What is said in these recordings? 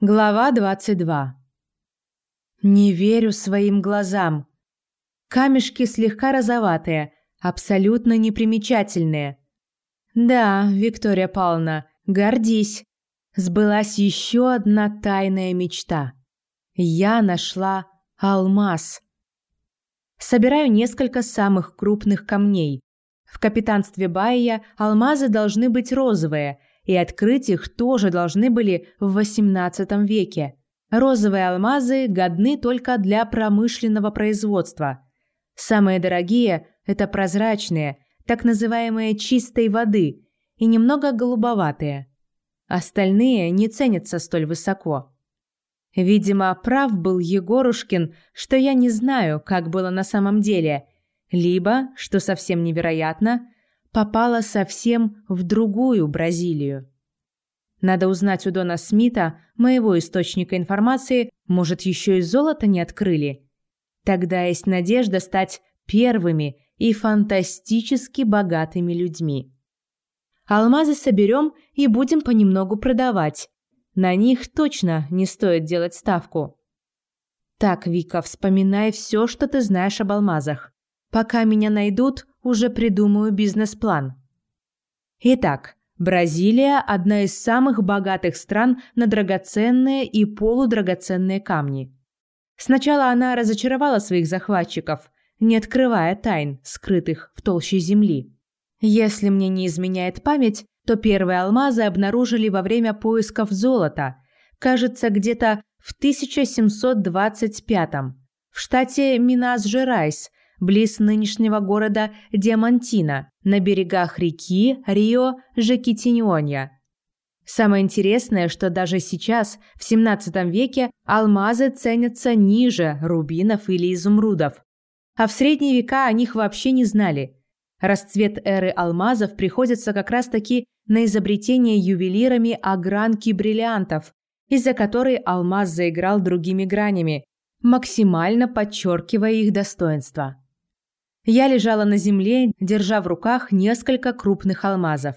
Глава 22. Не верю своим глазам. Камешки слегка розоватые, абсолютно непримечательные. Да, Виктория Павловна, гордись. Сбылась еще одна тайная мечта. Я нашла алмаз. Собираю несколько самых крупных камней. В капитанстве Байя алмазы должны быть розовые – и открыть их тоже должны были в XVIII веке. Розовые алмазы годны только для промышленного производства. Самые дорогие – это прозрачные, так называемые чистой воды, и немного голубоватые. Остальные не ценятся столь высоко. Видимо, прав был Егорушкин, что я не знаю, как было на самом деле, либо, что совсем невероятно, попала совсем в другую Бразилию. Надо узнать у Дона Смита, моего источника информации, может, еще и золото не открыли. Тогда есть надежда стать первыми и фантастически богатыми людьми. Алмазы соберем и будем понемногу продавать. На них точно не стоит делать ставку. Так, Вика, вспоминай все, что ты знаешь об алмазах. Пока меня найдут, уже придумаю бизнес-план. Итак, Бразилия – одна из самых богатых стран на драгоценные и полудрагоценные камни. Сначала она разочаровала своих захватчиков, не открывая тайн, скрытых в толще земли. Если мне не изменяет память, то первые алмазы обнаружили во время поисков золота, кажется, где-то в 1725 в штате Минас-Жерайс, близ нынешнего города Диамантино, на берегах реки Рио-Жекитиньонья. Самое интересное, что даже сейчас, в 17 веке, алмазы ценятся ниже рубинов или изумрудов. А в средние века о них вообще не знали. Расцвет эры алмазов приходится как раз-таки на изобретение ювелирами огранки бриллиантов, из-за которой алмаз заиграл другими гранями, максимально подчеркивая их достоинство. Я лежала на земле, держа в руках несколько крупных алмазов.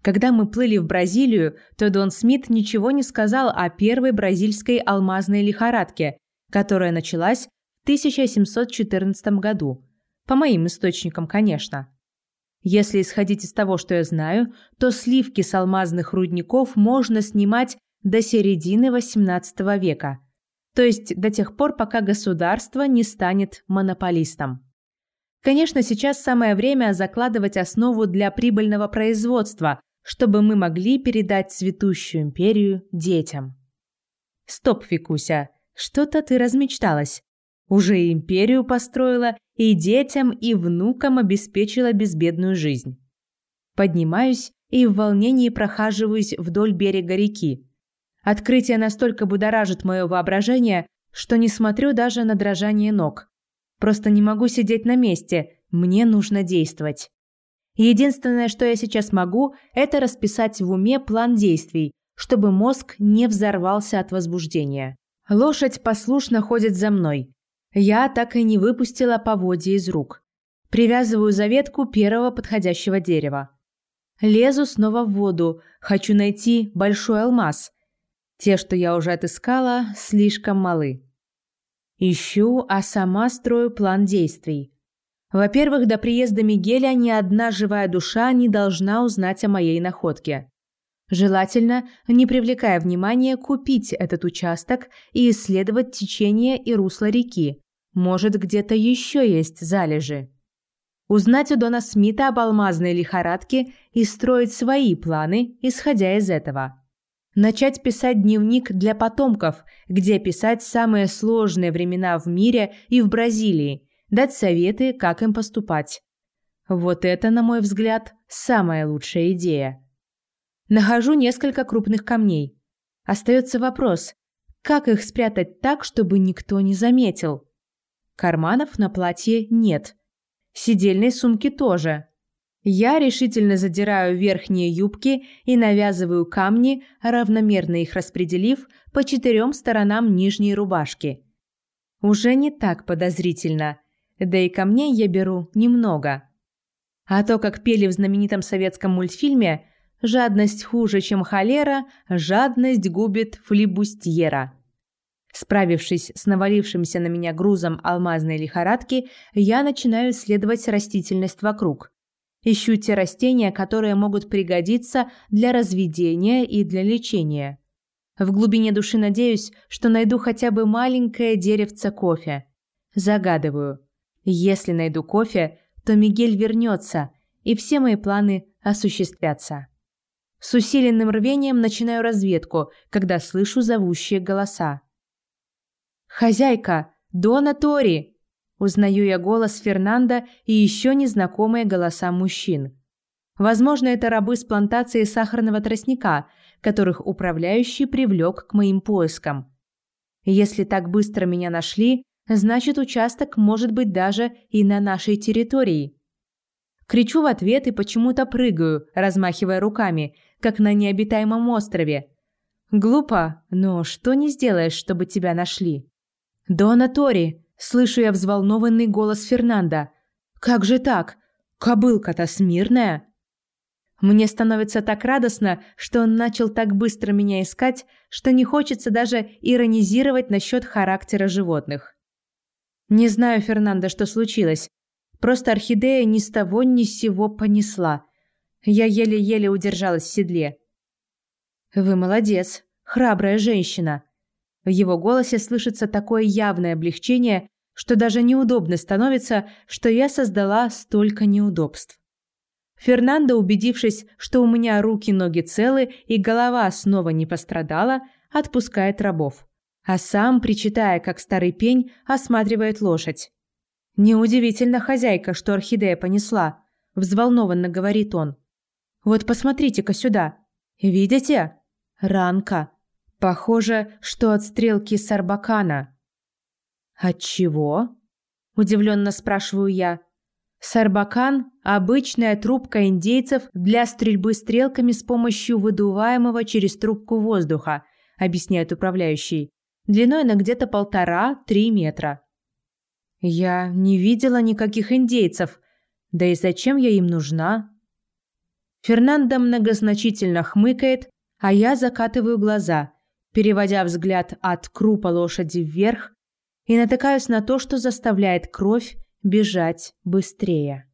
Когда мы плыли в Бразилию, то Дон Смит ничего не сказал о первой бразильской алмазной лихорадке, которая началась в 1714 году. По моим источникам, конечно. Если исходить из того, что я знаю, то сливки с алмазных рудников можно снимать до середины XVIII века, то есть до тех пор, пока государство не станет монополистом. Конечно, сейчас самое время закладывать основу для прибыльного производства, чтобы мы могли передать цветущую империю детям. Стоп, Фикуся, что-то ты размечталась. Уже империю построила и детям, и внукам обеспечила безбедную жизнь. Поднимаюсь и в волнении прохаживаюсь вдоль берега реки. Открытие настолько будоражит мое воображение, что не смотрю даже на дрожание ног. Просто не могу сидеть на месте, мне нужно действовать. Единственное, что я сейчас могу, это расписать в уме план действий, чтобы мозг не взорвался от возбуждения. Лошадь послушно ходит за мной. Я так и не выпустила поводья из рук. Привязываю за ветку первого подходящего дерева. Лезу снова в воду, хочу найти большой алмаз. Те, что я уже отыскала, слишком малы. Ищу, а сама строю план действий. Во-первых, до приезда Мигеля ни одна живая душа не должна узнать о моей находке. Желательно, не привлекая внимания, купить этот участок и исследовать течение и русло реки. Может, где-то еще есть залежи. Узнать у Дона Смита об алмазной лихорадке и строить свои планы, исходя из этого. Начать писать дневник для потомков, где писать самые сложные времена в мире и в Бразилии, дать советы, как им поступать. Вот это, на мой взгляд, самая лучшая идея. Нахожу несколько крупных камней. Остается вопрос, как их спрятать так, чтобы никто не заметил? Карманов на платье нет. Сидельной сумки тоже. Я решительно задираю верхние юбки и навязываю камни, равномерно их распределив по четырем сторонам нижней рубашки. Уже не так подозрительно, да и камней я беру немного. А то, как пели в знаменитом советском мультфильме Жадность хуже, чем холера, жадность губит флибустьера. Справившись с навалившимся на меня грузом алмазной лихорадки, я начинаю исследовать растительность вокруг. Ищу те растения, которые могут пригодиться для разведения и для лечения. В глубине души надеюсь, что найду хотя бы маленькое деревце кофе. Загадываю. Если найду кофе, то Мигель вернется, и все мои планы осуществятся. С усиленным рвением начинаю разведку, когда слышу зовущие голоса. «Хозяйка! Дона Тори!» Узнаю я голос Фернанда и еще незнакомые голоса мужчин. Возможно, это рабы с плантации сахарного тростника, которых управляющий привлек к моим поискам. Если так быстро меня нашли, значит, участок может быть даже и на нашей территории. Кричу в ответ и почему-то прыгаю, размахивая руками, как на необитаемом острове. Глупо, но что не сделаешь, чтобы тебя нашли? «Дона Тори!» – слышу я взволнованный голос Фернанда. «Как же так? Кобылка-то смирная!» Мне становится так радостно, что он начал так быстро меня искать, что не хочется даже иронизировать насчет характера животных. Не знаю, Фернандо, что случилось. Просто орхидея ни с того ни с сего понесла. Я еле-еле удержалась в седле. «Вы молодец, храбрая женщина», в его голосе слышится такое явное облегчение, что даже неудобно становится, что я создала столько неудобств. Фернандо, убедившись, что у меня руки-ноги целы и голова снова не пострадала, отпускает рабов. А сам, причитая, как старый пень, осматривает лошадь. «Неудивительно, хозяйка, что орхидея понесла», – взволнованно говорит он. «Вот посмотрите-ка сюда. Видите? Ранка. Похоже, что от стрелки Сарбакана. От чего? удивленно спрашиваю я. Сарбакан – обычная трубка индейцев для стрельбы стрелками с помощью выдуваемого через трубку воздуха, объясняет управляющий. Длиной на где-то полтора-три метра. Я не видела никаких индейцев. Да и зачем я им нужна? Фернандо многозначительно хмыкает, а я закатываю глаза – переводя взгляд от крупа лошади вверх и натыкаюсь на то, что заставляет кровь бежать быстрее.